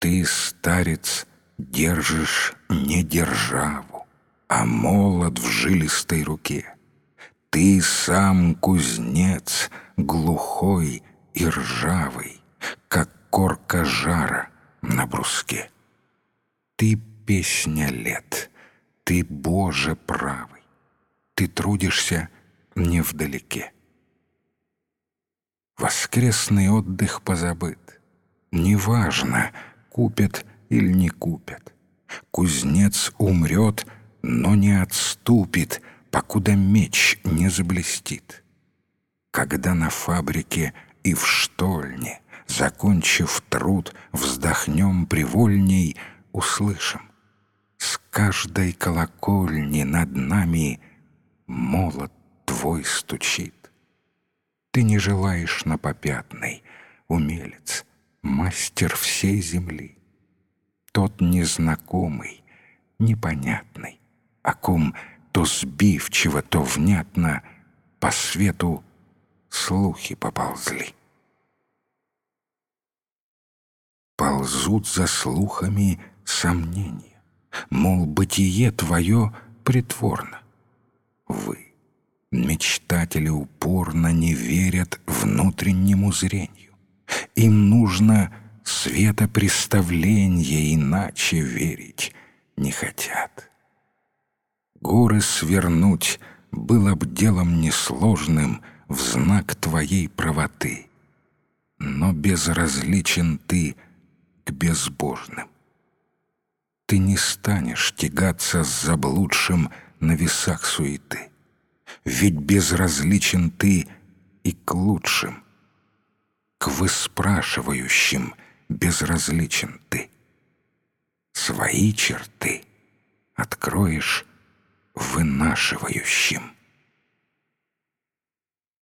Ты, старец, держишь не державу, а молот в жилистой руке. Ты сам кузнец, глухой и ржавый, как корка жара на бруске. Ты песня лет, ты, Боже, правый, ты трудишься невдалеке. Воскресный отдых позабыт. Неважно, купят или не купят. Кузнец умрет, но не отступит, покуда меч не заблестит. Когда на фабрике и в штольне, закончив труд, вздохнем привольней, услышим. С каждой колокольни над нами молот твой стучит. Ты не желаешь на попятной, умелец, мастер всей земли. Тот незнакомый, непонятный, о ком то сбивчиво, то внятно по свету слухи поползли. Ползут за слухами сомнения, мол, бытие твое притворно. Вы, Мечтатели упорно не верят внутреннему зрению. Им нужно светопреставление, иначе верить не хотят. Горы свернуть было б делом несложным в знак твоей правоты, но безразличен ты к безбожным. Ты не станешь тягаться с заблудшим на весах суеты ведь безразличен ты и к лучшим. К выспрашивающим безразличен ты. Свои черты откроешь вынашивающим.